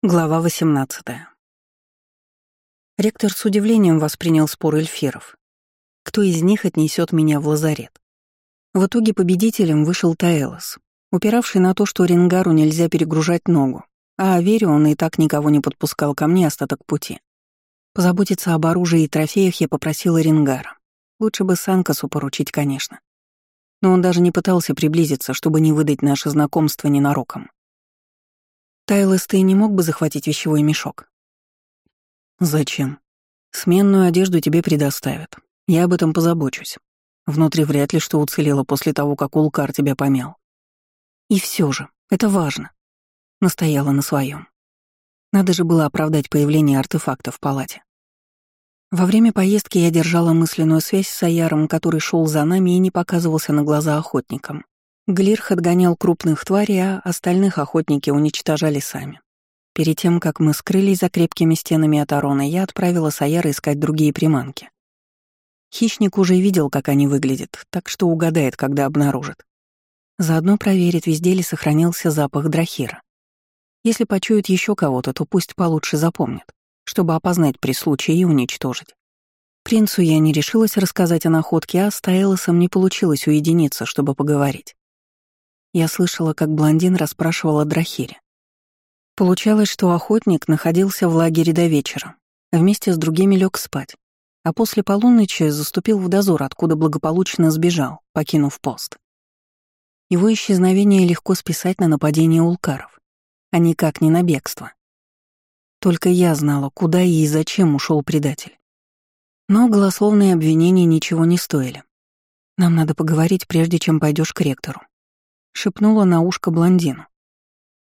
Глава 18. Ректор с удивлением воспринял спор эльфиров. Кто из них отнесет меня в лазарет? В итоге победителем вышел Таэлос, упиравший на то, что Ренгару нельзя перегружать ногу, а Аверию он и так никого не подпускал ко мне остаток пути. Позаботиться об оружии и трофеях я попросила Ренгара. Лучше бы Санкасу поручить, конечно. Но он даже не пытался приблизиться, чтобы не выдать наше знакомство ненароком. Тайлес, ты не мог бы захватить вещевой мешок? Зачем? Сменную одежду тебе предоставят. Я об этом позабочусь. Внутри вряд ли что уцелело после того, как Улкар тебя помял. И все же, это важно. Настояла на своем. Надо же было оправдать появление артефакта в палате. Во время поездки я держала мысленную связь с Аяром, который шел за нами и не показывался на глаза охотникам. Глирх отгонял крупных тварей, а остальных охотники уничтожали сами. Перед тем, как мы скрылись за крепкими стенами от Арона, я отправила Саяра искать другие приманки. Хищник уже видел, как они выглядят, так что угадает, когда обнаружит. Заодно проверит, везде ли сохранился запах драхира. Если почует еще кого-то, то пусть получше запомнит, чтобы опознать при случае и уничтожить. Принцу я не решилась рассказать о находке, а с Таэлосом не получилось уединиться, чтобы поговорить. Я слышала, как блондин расспрашивал о Драхире. Получалось, что охотник находился в лагере до вечера, вместе с другими лег спать, а после полуночи заступил в дозор, откуда благополучно сбежал, покинув пост. Его исчезновение легко списать на нападение улкаров, а никак не на бегство. Только я знала, куда и зачем ушел предатель. Но голословные обвинения ничего не стоили. Нам надо поговорить, прежде чем пойдешь к ректору шепнула на ушко блондину.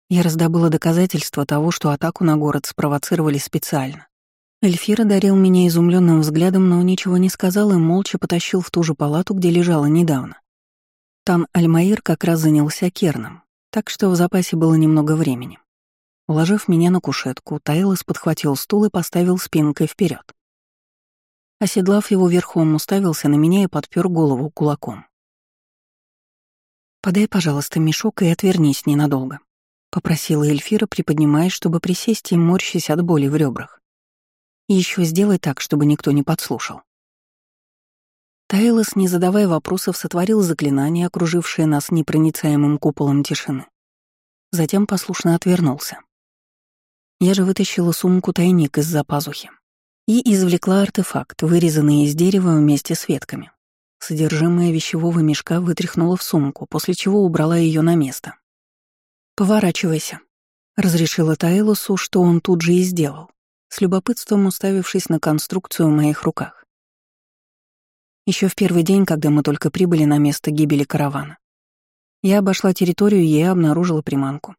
Я раздобыла доказательства того, что атаку на город спровоцировали специально. Эльфира дарил меня изумленным взглядом, но ничего не сказал и молча потащил в ту же палату, где лежала недавно. Там Альмаир как раз занялся керном, так что в запасе было немного времени. Уложив меня на кушетку, Таилос подхватил стул и поставил спинкой вперед. Оседлав его верхом, уставился на меня и подпер голову кулаком. «Подай, пожалуйста, мешок и отвернись ненадолго», — попросила Эльфира, приподнимаясь, чтобы присесть и морщись от боли в ребрах. «И еще сделай так, чтобы никто не подслушал». Таэлос, не задавая вопросов, сотворил заклинание, окружившее нас непроницаемым куполом тишины. Затем послушно отвернулся. Я же вытащила сумку-тайник из-за пазухи и извлекла артефакт, вырезанный из дерева вместе с ветками. Содержимое вещевого мешка вытряхнула в сумку, после чего убрала ее на место. «Поворачивайся», — разрешила Таэлусу, что он тут же и сделал, с любопытством уставившись на конструкцию в моих руках. Еще в первый день, когда мы только прибыли на место гибели каравана, я обошла территорию и обнаружила приманку.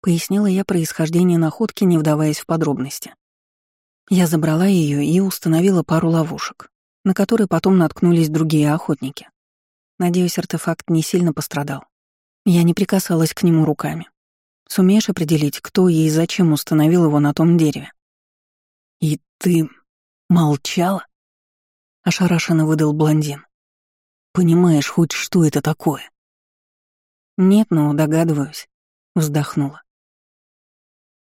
Пояснила я происхождение находки, не вдаваясь в подробности. Я забрала ее и установила пару ловушек на который потом наткнулись другие охотники. Надеюсь, артефакт не сильно пострадал. Я не прикасалась к нему руками. Сумеешь определить, кто и зачем установил его на том дереве? «И ты молчала?» — ошарашенно выдал блондин. «Понимаешь хоть, что это такое?» «Нет, но догадываюсь», — вздохнула.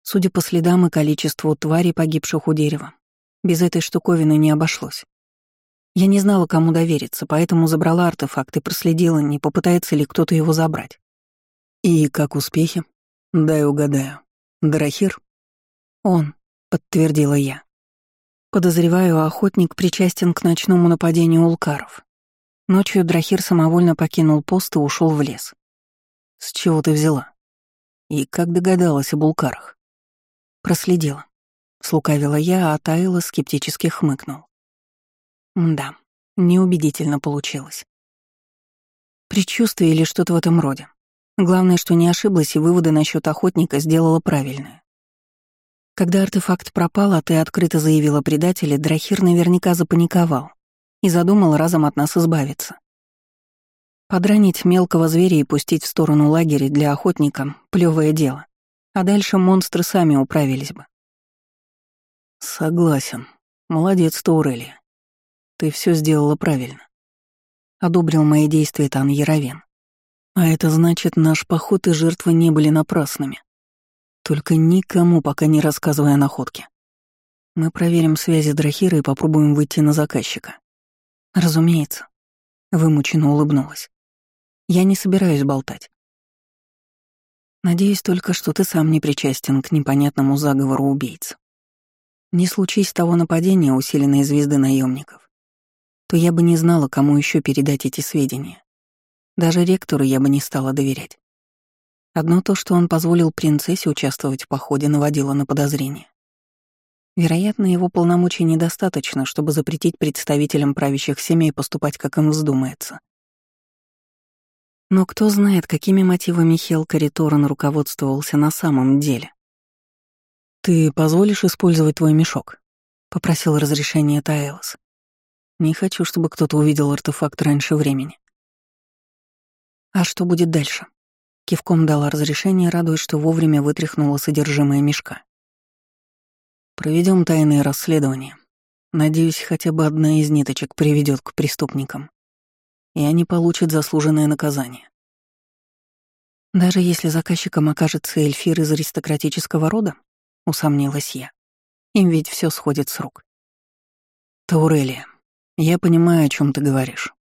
Судя по следам и количеству тварей, погибших у дерева, без этой штуковины не обошлось. Я не знала, кому довериться, поэтому забрала артефакт и проследила, не попытается ли кто-то его забрать. «И как успехи?» «Дай угадаю. Драхир?» «Он», — подтвердила я. Подозреваю, охотник причастен к ночному нападению улкаров. Ночью Драхир самовольно покинул пост и ушел в лес. «С чего ты взяла?» «И как догадалась об улкарах?» «Проследила». Слукавила я, а Тайла скептически хмыкнул. Да, неубедительно получилось. Предчувствие или что-то в этом роде. Главное, что не ошиблась и выводы насчет охотника сделала правильные. Когда артефакт пропал, а ты открыто заявила предателе, Драхир наверняка запаниковал и задумал разом от нас избавиться. Подранить мелкого зверя и пустить в сторону лагеря для охотника — плевое дело. А дальше монстры сами управились бы. Согласен. Молодец, Таурелия. Ты все сделала правильно. Одобрил мои действия Тан Яровен. А это значит, наш поход и жертвы не были напрасными. Только никому пока не рассказывай о находке. Мы проверим связи Драхира и попробуем выйти на заказчика. Разумеется. Вымученно улыбнулась. Я не собираюсь болтать. Надеюсь только, что ты сам не причастен к непонятному заговору убийц. Не случись того нападения, усиленной звезды наемников, то я бы не знала, кому еще передать эти сведения. Даже ректору я бы не стала доверять. Одно то, что он позволил принцессе участвовать в походе, наводило на подозрение. Вероятно, его полномочий недостаточно, чтобы запретить представителям правящих семей поступать, как им вздумается. Но кто знает, какими мотивами Хелкари Торрен руководствовался на самом деле. «Ты позволишь использовать твой мешок?» — попросил разрешение Таэлос. «Не хочу, чтобы кто-то увидел артефакт раньше времени». «А что будет дальше?» Кивком дала разрешение, радуясь, что вовремя вытряхнула содержимое мешка. Проведем тайное расследование. Надеюсь, хотя бы одна из ниточек приведет к преступникам. И они получат заслуженное наказание. Даже если заказчиком окажется эльфир из аристократического рода, усомнилась я. Им ведь все сходит с рук. Таурелия, я понимаю, о чем ты говоришь.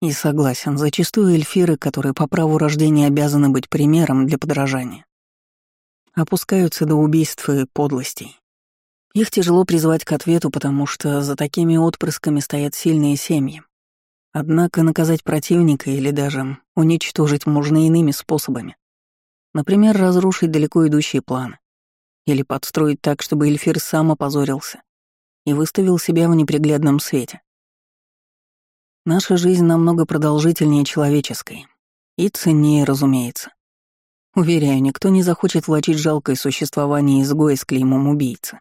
И согласен, зачастую эльфиры, которые по праву рождения обязаны быть примером для подражания, опускаются до убийств и подлостей. Их тяжело призвать к ответу, потому что за такими отпрысками стоят сильные семьи. Однако наказать противника или даже уничтожить можно иными способами. Например, разрушить далеко идущие планы. Или подстроить так, чтобы Эльфир сам опозорился и выставил себя в неприглядном свете. Наша жизнь намного продолжительнее человеческой. И ценнее, разумеется. Уверяю, никто не захочет влачить жалкое существование изгоя с клеймом убийцы.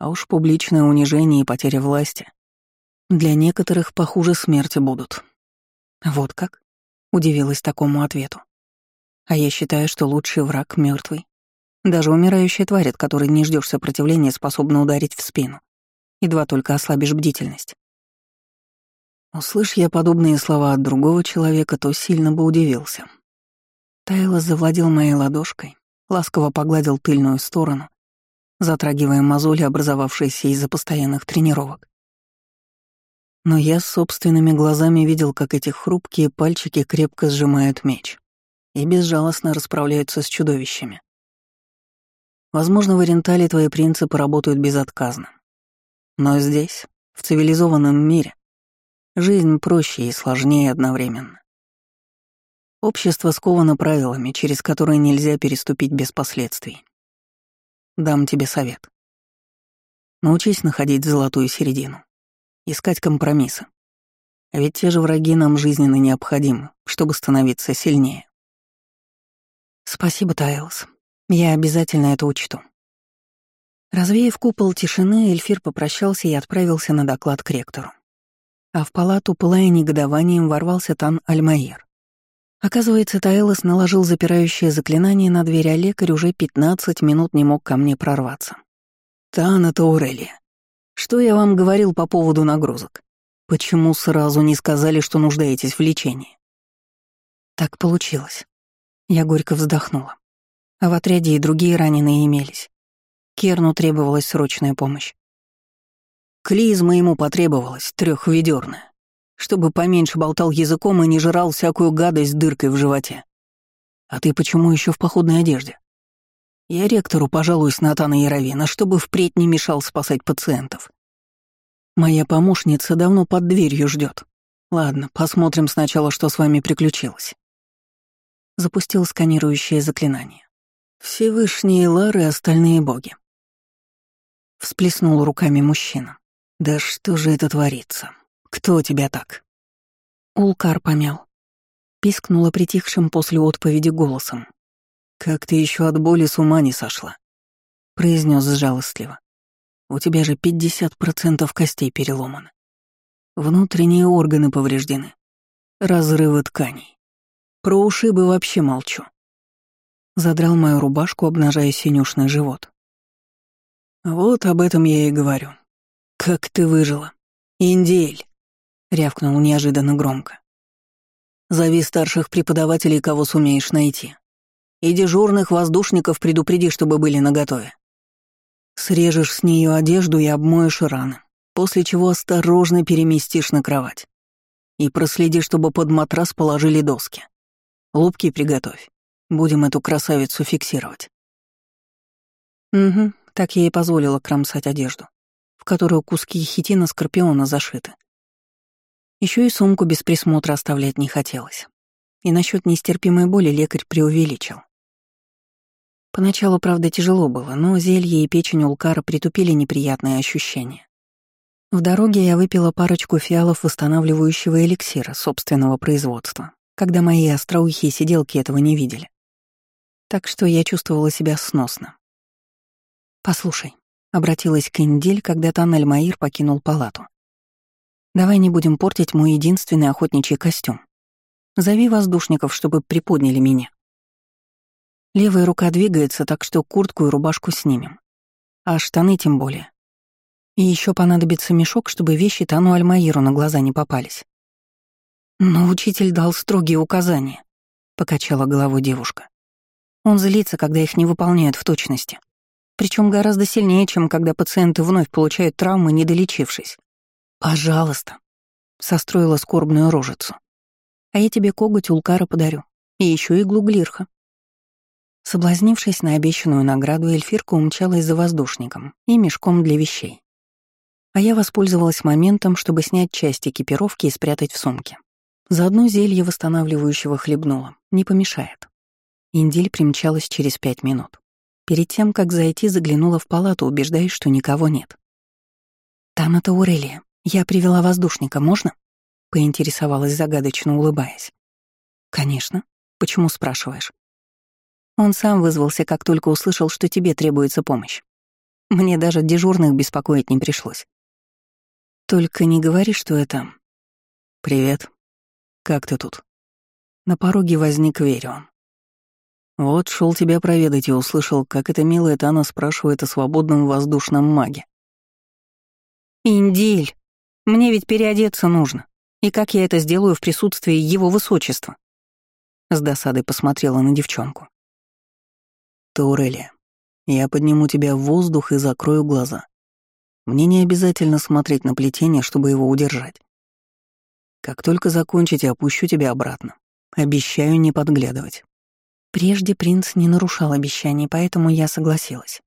А уж публичное унижение и потеря власти. Для некоторых похуже смерти будут. Вот как? Удивилась такому ответу. А я считаю, что лучший враг мертвый. Даже умирающая тварь, от которой не ждешь сопротивления, способна ударить в спину. Едва только ослабишь бдительность. Услышь я подобные слова от другого человека, то сильно бы удивился. Тайло завладел моей ладошкой, ласково погладил тыльную сторону, затрагивая мозоли, образовавшиеся из-за постоянных тренировок. Но я собственными глазами видел, как эти хрупкие пальчики крепко сжимают меч и безжалостно расправляются с чудовищами. Возможно, в Орентале твои принципы работают безотказно. Но здесь, в цивилизованном мире, жизнь проще и сложнее одновременно. Общество сковано правилами, через которые нельзя переступить без последствий. Дам тебе совет. Научись находить золотую середину, искать компромиссы. А ведь те же враги нам жизненно необходимы, чтобы становиться сильнее. Спасибо, Тайлс. Я обязательно это учту. Развеяв купол тишины, Эльфир попрощался и отправился на доклад к ректору. А в палату, пылая негодованием, ворвался Тан Альмаир. Оказывается, Таэлос наложил запирающее заклинание на дверь, а лекарь уже 15 минут не мог ко мне прорваться. «Тана Таурелия, что я вам говорил по поводу нагрузок? Почему сразу не сказали, что нуждаетесь в лечении?» Так получилось. Я горько вздохнула. А в отряде и другие раненые имелись. Керну требовалась срочная помощь. Клизма ему потребовалась, трехведерная чтобы поменьше болтал языком и не жрал всякую гадость дыркой в животе. А ты почему еще в походной одежде? Я ректору пожалуюсь на Атана Яровина, чтобы впредь не мешал спасать пациентов. Моя помощница давно под дверью ждет. Ладно, посмотрим сначала, что с вами приключилось. Запустил сканирующее заклинание. Всевышние Лары и остальные боги. Всплеснул руками мужчина. Да что же это творится? «Кто тебя так?» Улкар помял. Пискнула притихшим после отповеди голосом. «Как ты еще от боли с ума не сошла?» произнес жалостливо. «У тебя же пятьдесят процентов костей переломаны. Внутренние органы повреждены. Разрывы тканей. Про ушибы вообще молчу». Задрал мою рубашку, обнажая синюшный живот. «Вот об этом я и говорю. Как ты выжила? Индиэль!» — рявкнул неожиданно громко. «Зови старших преподавателей, кого сумеешь найти. И дежурных воздушников предупреди, чтобы были наготове. Срежешь с нее одежду и обмоешь раны, после чего осторожно переместишь на кровать. И проследи, чтобы под матрас положили доски. Лупки приготовь. Будем эту красавицу фиксировать. Угу, так я и позволила кромсать одежду, которую куски хитина скорпиона зашиты. Еще и сумку без присмотра оставлять не хотелось. И насчет нестерпимой боли лекарь преувеличил. Поначалу, правда, тяжело было, но зелье и печень улкара притупили неприятные ощущения. В дороге я выпила парочку фиалов восстанавливающего эликсира собственного производства, когда мои остроухие сиделки этого не видели. Так что я чувствовала себя сносно. «Послушай», — обратилась к Индель, когда Танель Маир покинул палату. «Давай не будем портить мой единственный охотничий костюм. Зови воздушников, чтобы приподняли меня». Левая рука двигается, так что куртку и рубашку снимем. А штаны тем более. И еще понадобится мешок, чтобы вещи Тану Альмаиру на глаза не попались. Но учитель дал строгие указания, покачала головой девушка. Он злится, когда их не выполняют в точности. Причем гораздо сильнее, чем когда пациенты вновь получают травмы, не долечившись. «Пожалуйста», — состроила скорбную рожицу. «А я тебе коготь улкара подарю. И еще иглу глирха. Соблазнившись на обещанную награду, эльфирка умчалась за воздушником и мешком для вещей. А я воспользовалась моментом, чтобы снять часть экипировки и спрятать в сумке. Заодно зелье восстанавливающего хлебнула. Не помешает. Индиль примчалась через пять минут. Перед тем, как зайти, заглянула в палату, убеждаясь, что никого нет. «Там это Урелия. Я привела воздушника, можно?» — поинтересовалась загадочно, улыбаясь. «Конечно. Почему спрашиваешь?» Он сам вызвался, как только услышал, что тебе требуется помощь. Мне даже дежурных беспокоить не пришлось. Только не говори, что это... «Привет. Как ты тут?» На пороге возник Верион. Вот шел тебя проведать и услышал, как эта милая Тана спрашивает о свободном воздушном маге. «Индиль, мне ведь переодеться нужно. И как я это сделаю в присутствии его высочества?» С досадой посмотрела на девчонку. Таурелия, я подниму тебя в воздух и закрою глаза. Мне не обязательно смотреть на плетение, чтобы его удержать. Как только закончите, опущу тебя обратно. Обещаю не подглядывать. Прежде принц не нарушал обещаний, поэтому я согласилась.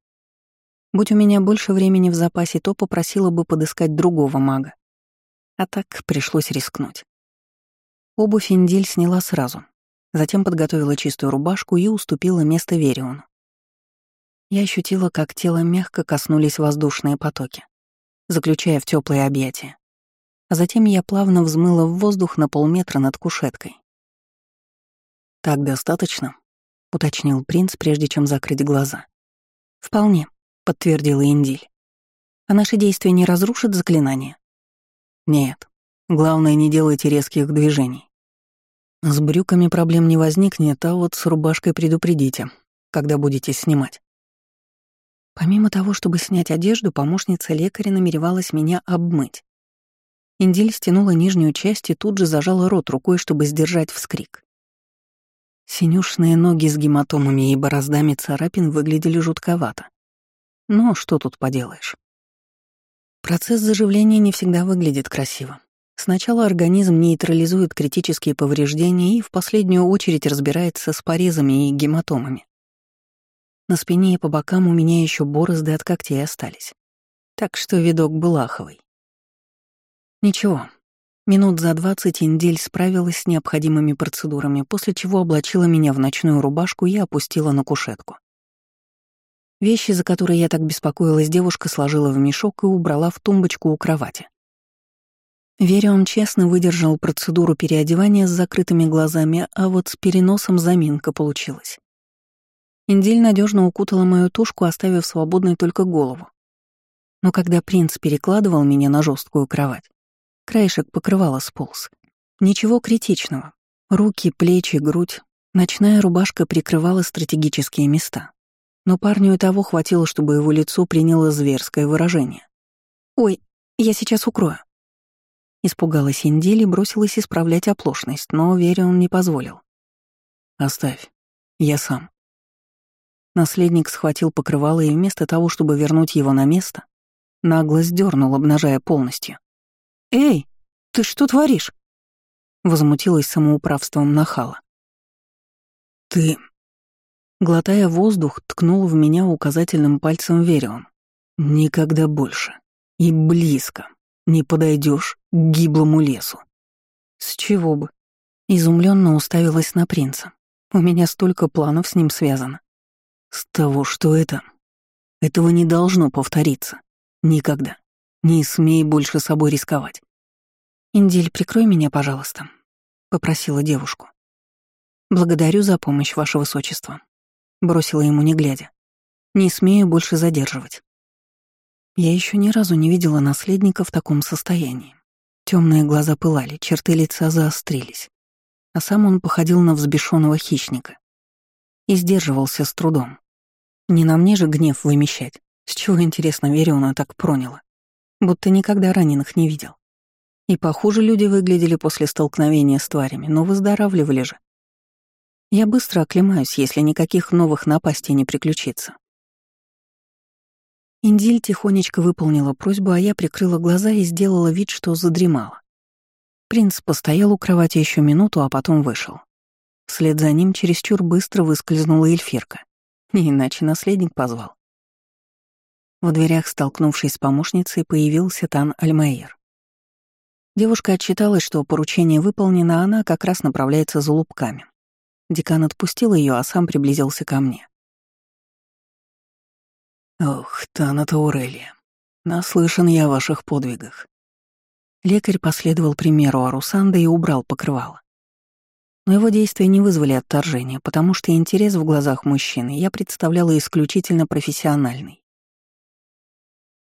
Будь у меня больше времени в запасе, то попросила бы подыскать другого мага. А так пришлось рискнуть. Обувь Индель сняла сразу, затем подготовила чистую рубашку и уступила место Вериону. Я ощутила, как тело мягко коснулись воздушные потоки, заключая в теплые объятия. А затем я плавно взмыла в воздух на полметра над кушеткой. «Так достаточно?» — уточнил принц, прежде чем закрыть глаза. «Вполне», — подтвердила Индиль. «А наши действия не разрушат заклинание?» «Нет. Главное, не делайте резких движений. С брюками проблем не возникнет, а вот с рубашкой предупредите, когда будете снимать. Помимо того, чтобы снять одежду, помощница лекаря намеревалась меня обмыть. Индиль стянула нижнюю часть и тут же зажала рот рукой, чтобы сдержать вскрик. Синюшные ноги с гематомами и бороздами царапин выглядели жутковато. Но что тут поделаешь? Процесс заживления не всегда выглядит красиво. Сначала организм нейтрализует критические повреждения и в последнюю очередь разбирается с порезами и гематомами. На спине и по бокам у меня еще борозды от когтей остались. Так что видок был аховый. Ничего. Минут за двадцать Индель справилась с необходимыми процедурами, после чего облачила меня в ночную рубашку и опустила на кушетку. Вещи, за которые я так беспокоилась, девушка сложила в мешок и убрала в тумбочку у кровати. Веря, он честно выдержал процедуру переодевания с закрытыми глазами, а вот с переносом заминка получилась. Индель надежно укутала мою тушку, оставив свободной только голову. Но когда принц перекладывал меня на жесткую кровать, краешек покрывала сполз. Ничего критичного. Руки, плечи, грудь. Ночная рубашка прикрывала стратегические места. Но парню и того хватило, чтобы его лицо приняло зверское выражение. «Ой, я сейчас укрою». Испугалась Индель и бросилась исправлять оплошность, но Вере он не позволил. «Оставь, я сам». Наследник схватил покрывало и вместо того, чтобы вернуть его на место, нагло сдернул, обнажая полностью. «Эй, ты что творишь?» Возмутилась самоуправством нахала. «Ты...» Глотая воздух, ткнул в меня указательным пальцем Верион. «Никогда больше. И близко. Не подойдешь к гиблому лесу». «С чего бы?» Изумленно уставилась на принца. «У меня столько планов с ним связано». «С того, что это... Этого не должно повториться. Никогда. Не смей больше собой рисковать. «Индиль, прикрой меня, пожалуйста», — попросила девушку. «Благодарю за помощь, ваше высочество», — бросила ему не глядя. «Не смею больше задерживать». Я еще ни разу не видела наследника в таком состоянии. Темные глаза пылали, черты лица заострились, а сам он походил на взбешенного хищника. И сдерживался с трудом. Не на мне же гнев вымещать. С чего, интересно, Вериона так проняло? Будто никогда раненых не видел. И похуже люди выглядели после столкновения с тварями, но выздоравливали же. Я быстро оклемаюсь, если никаких новых напастей не приключится. Индиль тихонечко выполнила просьбу, а я прикрыла глаза и сделала вид, что задремала. Принц постоял у кровати еще минуту, а потом вышел. Вслед за ним чересчур быстро выскользнула эльфирка. Не иначе наследник позвал. В дверях, столкнувшись с помощницей, появился Тан Альмаир. Девушка отчиталась, что поручение выполнено, а она как раз направляется за лупками. Декан отпустил ее, а сам приблизился ко мне. «Ох, Тана Таурелия, наслышан я о ваших подвигах». Лекарь последовал примеру Арусанда и убрал покрывало. Но его действия не вызвали отторжения, потому что интерес в глазах мужчины я представляла исключительно профессиональный.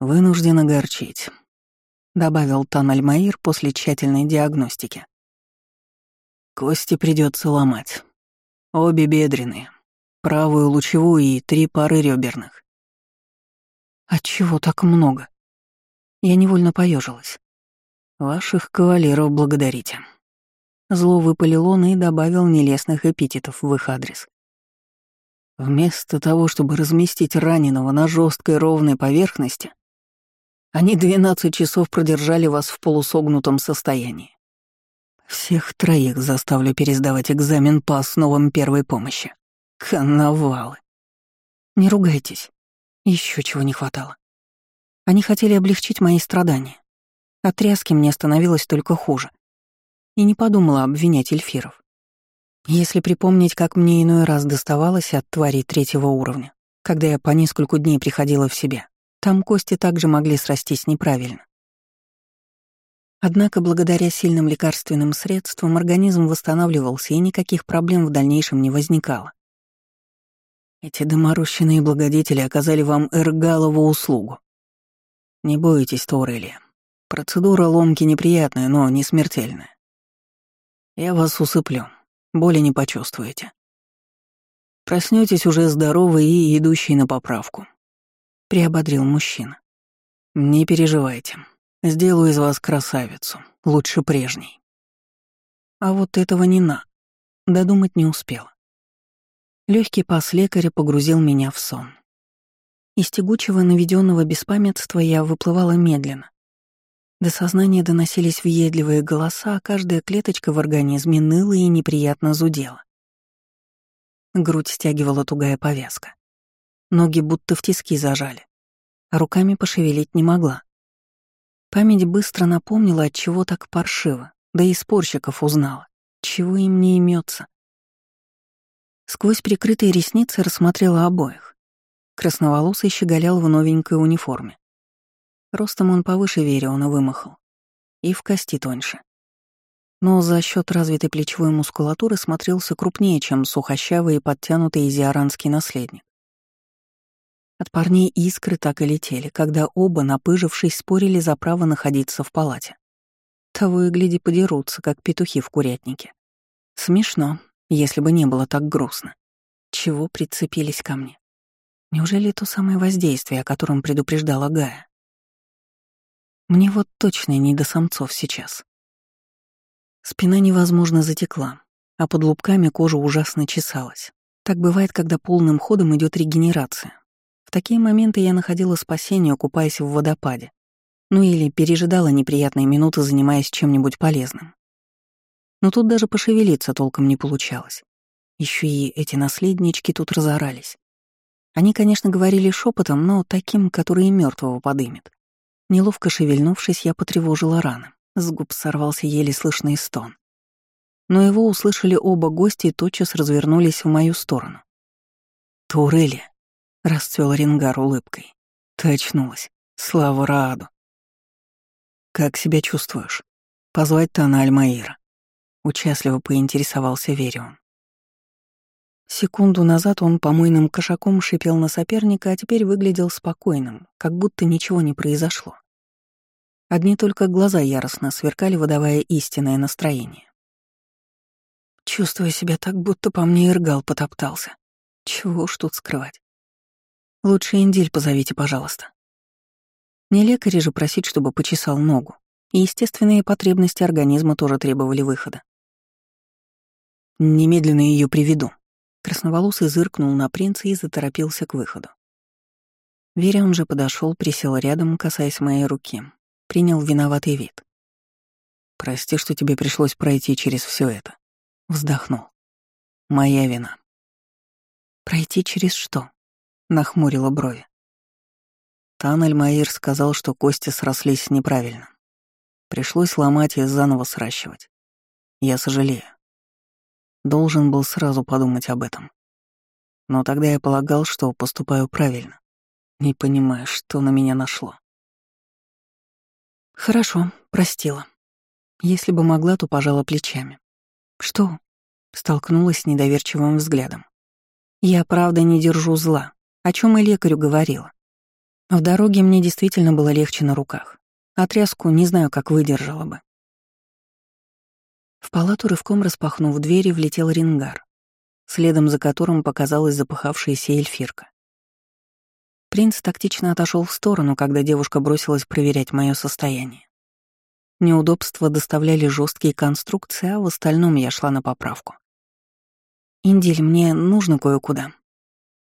«Вынужден огорчить», — добавил Танальмаир после тщательной диагностики. «Кости придется ломать. Обе бедренные, правую лучевую и три пары реберных». «Отчего так много?» Я невольно поежилась. «Ваших кавалеров благодарите». Зло выпалил он и добавил нелестных эпитетов в их адрес. Вместо того, чтобы разместить раненого на жесткой ровной поверхности, они двенадцать часов продержали вас в полусогнутом состоянии. Всех троих заставлю пересдавать экзамен по основам первой помощи. Коновалы. Не ругайтесь. Еще чего не хватало. Они хотели облегчить мои страдания. От тряски мне становилось только хуже. И не подумала обвинять эльфиров. Если припомнить, как мне иной раз доставалось от тварей третьего уровня, когда я по нескольку дней приходила в себя, там кости также могли срастись неправильно. Однако благодаря сильным лекарственным средствам организм восстанавливался и никаких проблем в дальнейшем не возникало. Эти доморощенные благодетели оказали вам эргалову услугу. Не бойтесь, Торелия. Процедура ломки неприятная, но не смертельная. Я вас усыплю, боли не почувствуете. Проснетесь уже здоровый и идущий на поправку приободрил мужчина. «Не переживайте. Сделаю из вас красавицу, лучше прежней». А вот этого не на. Додумать не успела. Легкий пас лекаря погрузил меня в сон. Из тягучего наведенного беспамятства я выплывала медленно. До сознания доносились въедливые голоса, а каждая клеточка в организме ныла и неприятно зудела. Грудь стягивала тугая повязка. Ноги будто в тиски зажали, руками пошевелить не могла. Память быстро напомнила, от чего так паршиво, да и спорщиков узнала, чего им не имется. Сквозь прикрытые ресницы рассмотрела обоих. Красноволосый щеголял в новенькой униформе. Ростом он повыше Вериона вымахал. И в кости тоньше. Но за счет развитой плечевой мускулатуры смотрелся крупнее, чем сухощавый и подтянутый изиаранский наследник. От парней искры так и летели, когда оба, напыжившись, спорили за право находиться в палате. Того и гляди подерутся, как петухи в курятнике. Смешно, если бы не было так грустно. Чего прицепились ко мне? Неужели то самое воздействие, о котором предупреждала Гая? Мне вот точно не до самцов сейчас. Спина невозможно затекла, а под лупками кожа ужасно чесалась. Так бывает, когда полным ходом идет регенерация. Такие моменты я находила спасение, купаясь в водопаде. Ну или пережидала неприятные минуты, занимаясь чем-нибудь полезным. Но тут даже пошевелиться толком не получалось. Еще и эти наследнички тут разорались. Они, конечно, говорили шепотом, но таким, который и мертвого подымет. Неловко шевельнувшись, я потревожила рано. С губ сорвался еле слышный стон. Но его услышали оба гостя и тотчас развернулись в мою сторону. «Турели!» — расцвел Рингар улыбкой. «Ты очнулась. Слава Рааду!» «Как себя чувствуешь? Позвать Тана Альмаира?» Участливо поинтересовался Верион. Секунду назад он помойным кошаком шипел на соперника, а теперь выглядел спокойным, как будто ничего не произошло. Одни только глаза яростно сверкали, выдавая истинное настроение. Чувствую себя так, будто по мне Иргал потоптался. Чего уж тут скрывать. Лучше Индиль позовите, пожалуйста. Не лекаря же просить, чтобы почесал ногу. И естественные потребности организма тоже требовали выхода. Немедленно ее приведу. Красноволосый зыркнул на принца и заторопился к выходу. Верион же подошел, присел рядом, касаясь моей руки принял виноватый вид. «Прости, что тебе пришлось пройти через все это», — вздохнул. «Моя вина». «Пройти через что?» — нахмурила брови. Тан Альмаир сказал, что кости срослись неправильно. Пришлось ломать и заново сращивать. Я сожалею. Должен был сразу подумать об этом. Но тогда я полагал, что поступаю правильно, не понимая, что на меня нашло. Хорошо, простила. Если бы могла, то пожала плечами. Что? Столкнулась с недоверчивым взглядом. Я правда не держу зла, о чем и лекарю говорила. В дороге мне действительно было легче на руках. Отряску не знаю, как выдержала бы. В палату рывком распахнув двери, влетел рингар, следом за которым показалась запыхавшаяся эльфирка. Принц тактично отошел в сторону, когда девушка бросилась проверять мое состояние. Неудобства доставляли жесткие конструкции, а в остальном я шла на поправку. «Индиль, мне нужно кое-куда».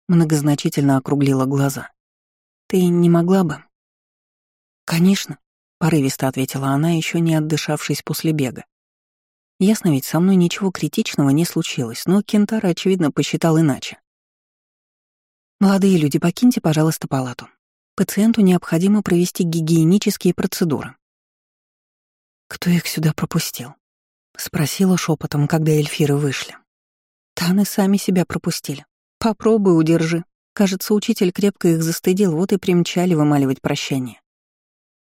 Многозначительно округлила глаза. «Ты не могла бы?» «Конечно», — порывисто ответила она, еще не отдышавшись после бега. Ясно ведь, со мной ничего критичного не случилось, но Кентара, очевидно, посчитал иначе. «Молодые люди, покиньте, пожалуйста, палату. Пациенту необходимо провести гигиенические процедуры». «Кто их сюда пропустил?» — спросила шепотом, когда эльфиры вышли. Таны сами себя пропустили. Попробуй, удержи. Кажется, учитель крепко их застыдил, вот и примчали вымаливать прощение.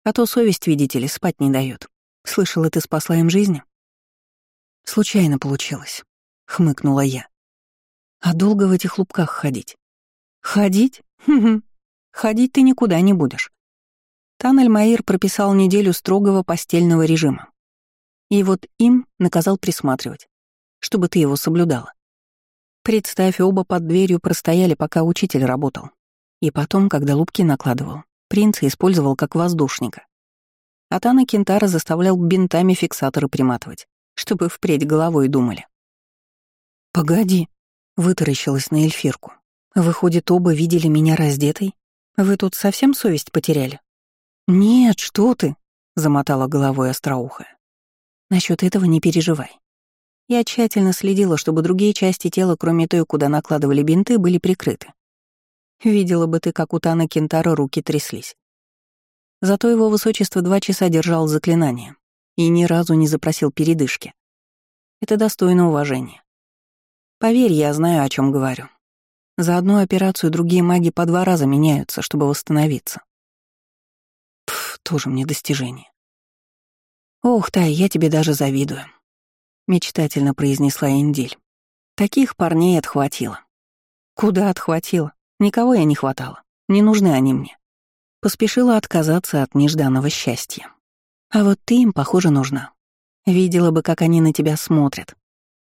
А то совесть, видите ли, спать не дает. Слышала, ты спасла им жизни? Случайно получилось, хмыкнула я. А долго в этих лупках ходить? Ходить? Хм-хм. Ходить ты никуда не будешь. Тан Маир прописал неделю строгого постельного режима. И вот им наказал присматривать, чтобы ты его соблюдала. Представь, оба под дверью простояли, пока учитель работал. И потом, когда лупки накладывал, принца использовал как воздушника. А Тана Кентара заставлял бинтами фиксаторы приматывать, чтобы впредь головой думали. «Погоди», — вытаращилась на эльфирку. Выходит, оба видели меня раздетой? Вы тут совсем совесть потеряли? Нет, что ты, замотала головой остроухая. Насчет этого не переживай. Я тщательно следила, чтобы другие части тела, кроме той, куда накладывали бинты, были прикрыты. Видела бы ты, как у Тана Кентара руки тряслись. Зато его высочество два часа держал заклинание и ни разу не запросил передышки. Это достойно уважения. Поверь, я знаю, о чем говорю. За одну операцию другие маги по два раза меняются, чтобы восстановиться. Пф, тоже мне достижение. «Ох, Тай, я тебе даже завидую», — мечтательно произнесла Индиль. «Таких парней отхватило». «Куда отхватило? Никого я не хватала. Не нужны они мне». Поспешила отказаться от нежданного счастья. А вот ты им, похоже, нужна. Видела бы, как они на тебя смотрят.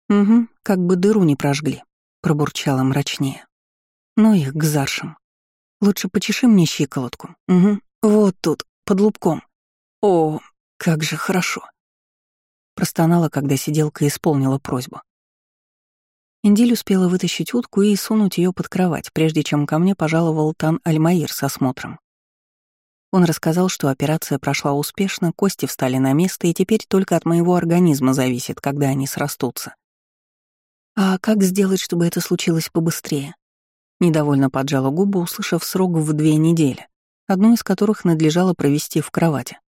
Угу, как бы дыру не прожгли, пробурчала мрачнее. Ну их к заршам. Лучше почеши мне щиколотку. Угу. Вот тут, под лубком. О, как же хорошо. Простонала, когда сиделка исполнила просьбу. Индиль успела вытащить утку и сунуть ее под кровать, прежде чем ко мне пожаловал Тан Альмаир с осмотром. Он рассказал, что операция прошла успешно, кости встали на место, и теперь только от моего организма зависит, когда они срастутся. А как сделать, чтобы это случилось побыстрее? Недовольно поджала губы, услышав срок в две недели, одну из которых надлежало провести в кровати.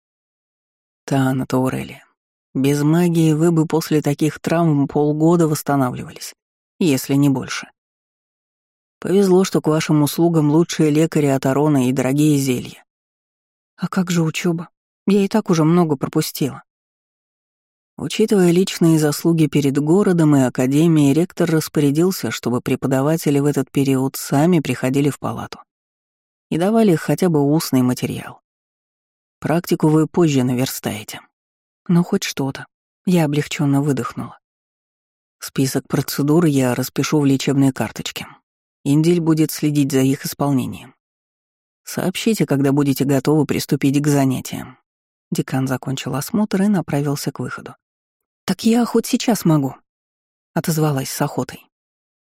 Тана Таурелия, без магии вы бы после таких травм полгода восстанавливались, если не больше. Повезло, что к вашим услугам лучшие лекари от Арона и дорогие зелья. А как же учеба? Я и так уже много пропустила. Учитывая личные заслуги перед городом и академией, ректор распорядился, чтобы преподаватели в этот период сами приходили в палату и давали хотя бы устный материал. Практику вы позже наверстаете. Ну, хоть что-то. Я облегченно выдохнула. Список процедур я распишу в лечебной карточке. Индиль будет следить за их исполнением. Сообщите, когда будете готовы приступить к занятиям. Декан закончил осмотр и направился к выходу. «Так я хоть сейчас могу», — отозвалась с охотой.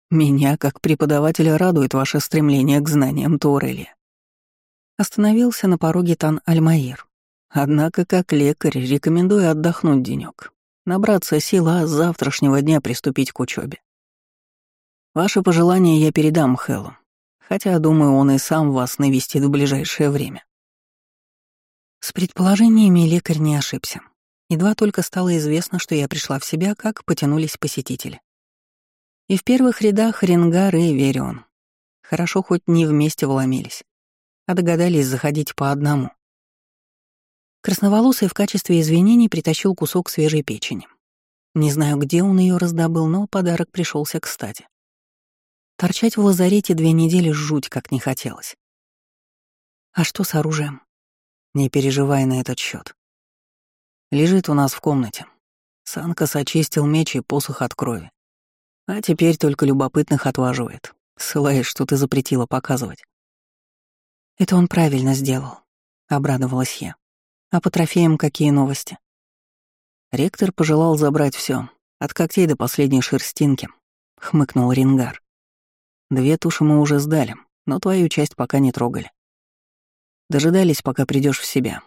«Меня, как преподавателя, радует ваше стремление к знаниям Туорели». Остановился на пороге Тан Альмаир. Однако, как лекарь, рекомендую отдохнуть денек, набраться сил, а с завтрашнего дня приступить к учебе. Ваши пожелания я передам Хэллу, хотя, думаю, он и сам вас навестит в ближайшее время. С предположениями лекарь не ошибся. Едва только стало известно, что я пришла в себя, как потянулись посетители. И в первых рядах Ренгар и Верион. Хорошо хоть не вместе вломились, а догадались заходить по одному. Красноволосый в качестве извинений притащил кусок свежей печени. Не знаю, где он ее раздобыл, но подарок пришелся кстати. Торчать в лазарете две недели жуть как не хотелось. А что с оружием? Не переживай на этот счет. Лежит у нас в комнате. Санкас очистил меч и посох от крови. А теперь только любопытных отваживает, ссылаясь, что ты запретила показывать. Это он правильно сделал, — обрадовалась я. А по трофеям какие новости? Ректор пожелал забрать все, от когтей до последней шерстинки, — хмыкнул Рингар. Две туши мы уже сдали, но твою часть пока не трогали. Дожидались, пока придешь в себя.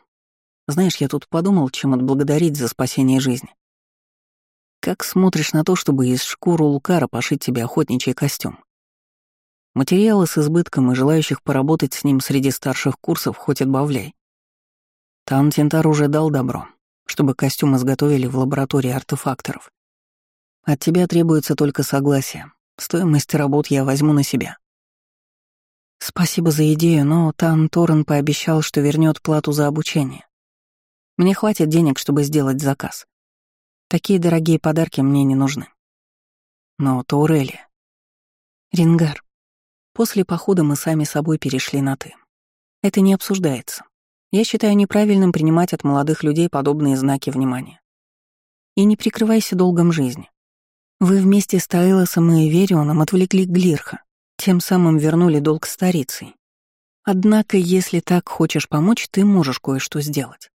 Знаешь, я тут подумал, чем отблагодарить за спасение жизни. Как смотришь на то, чтобы из шкуры лукара пошить тебе охотничий костюм? Материалы с избытком и желающих поработать с ним среди старших курсов хоть отбавляй. Тан Тинтар уже дал добро, чтобы костюм изготовили в лаборатории артефакторов. От тебя требуется только согласие. Стоимость работ я возьму на себя. Спасибо за идею, но Тан Торрен пообещал, что вернет плату за обучение. Мне хватит денег, чтобы сделать заказ. Такие дорогие подарки мне не нужны. Но Таурели... Рингар. После похода мы сами собой перешли на «ты». Это не обсуждается. Я считаю неправильным принимать от молодых людей подобные знаки внимания. И не прикрывайся долгом жизни. Вы вместе с Таилосом и Верионом отвлекли Глирха, тем самым вернули долг старицей. Однако, если так хочешь помочь, ты можешь кое-что сделать.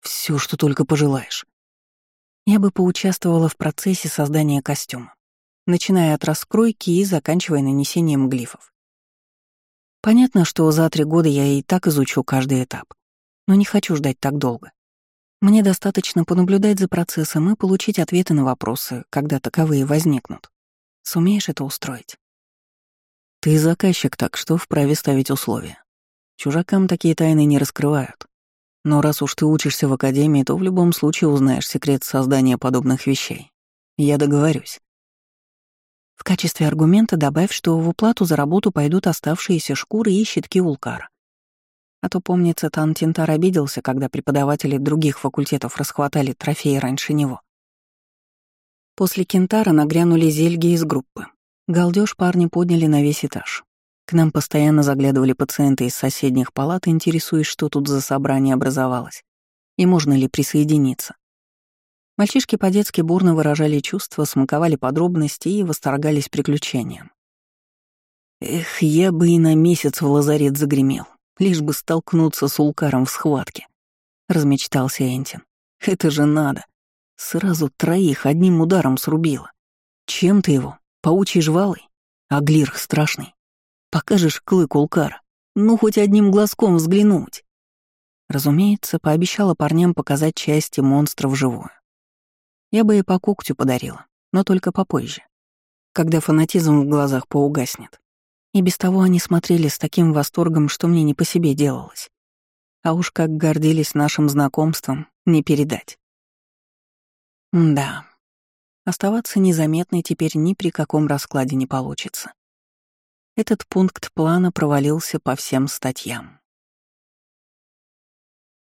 Все, что только пожелаешь. Я бы поучаствовала в процессе создания костюма, начиная от раскройки и заканчивая нанесением глифов. Понятно, что за три года я и так изучу каждый этап, но не хочу ждать так долго. Мне достаточно понаблюдать за процессом и получить ответы на вопросы, когда таковые возникнут. Сумеешь это устроить? Ты заказчик, так что вправе ставить условия. Чужакам такие тайны не раскрывают. Но раз уж ты учишься в академии, то в любом случае узнаешь секрет создания подобных вещей. Я договорюсь. В качестве аргумента добавь, что в уплату за работу пойдут оставшиеся шкуры и щитки вулкара. А то, помнится, Тан Тинтар обиделся, когда преподаватели других факультетов расхватали трофеи раньше него. После Кентара нагрянули зельги из группы. Галдёж парни подняли на весь этаж. К нам постоянно заглядывали пациенты из соседних палат, интересуясь, что тут за собрание образовалось, и можно ли присоединиться. Мальчишки по-детски бурно выражали чувства, смаковали подробности и восторгались приключением. Эх, я бы и на месяц в лазарет загремел, лишь бы столкнуться с Улкаром в схватке», — размечтался Энтин. «Это же надо. Сразу троих одним ударом срубило. Чем ты его? Паучий жвалый? А глирх страшный? Покажешь клык улкара? Ну, хоть одним глазком взглянуть. Разумеется, пообещала парням показать части монстра вживую. Я бы и по когтю подарила, но только попозже, когда фанатизм в глазах поугаснет. И без того они смотрели с таким восторгом, что мне не по себе делалось. А уж как гордились нашим знакомством, не передать. да, оставаться незаметной теперь ни при каком раскладе не получится. Этот пункт плана провалился по всем статьям.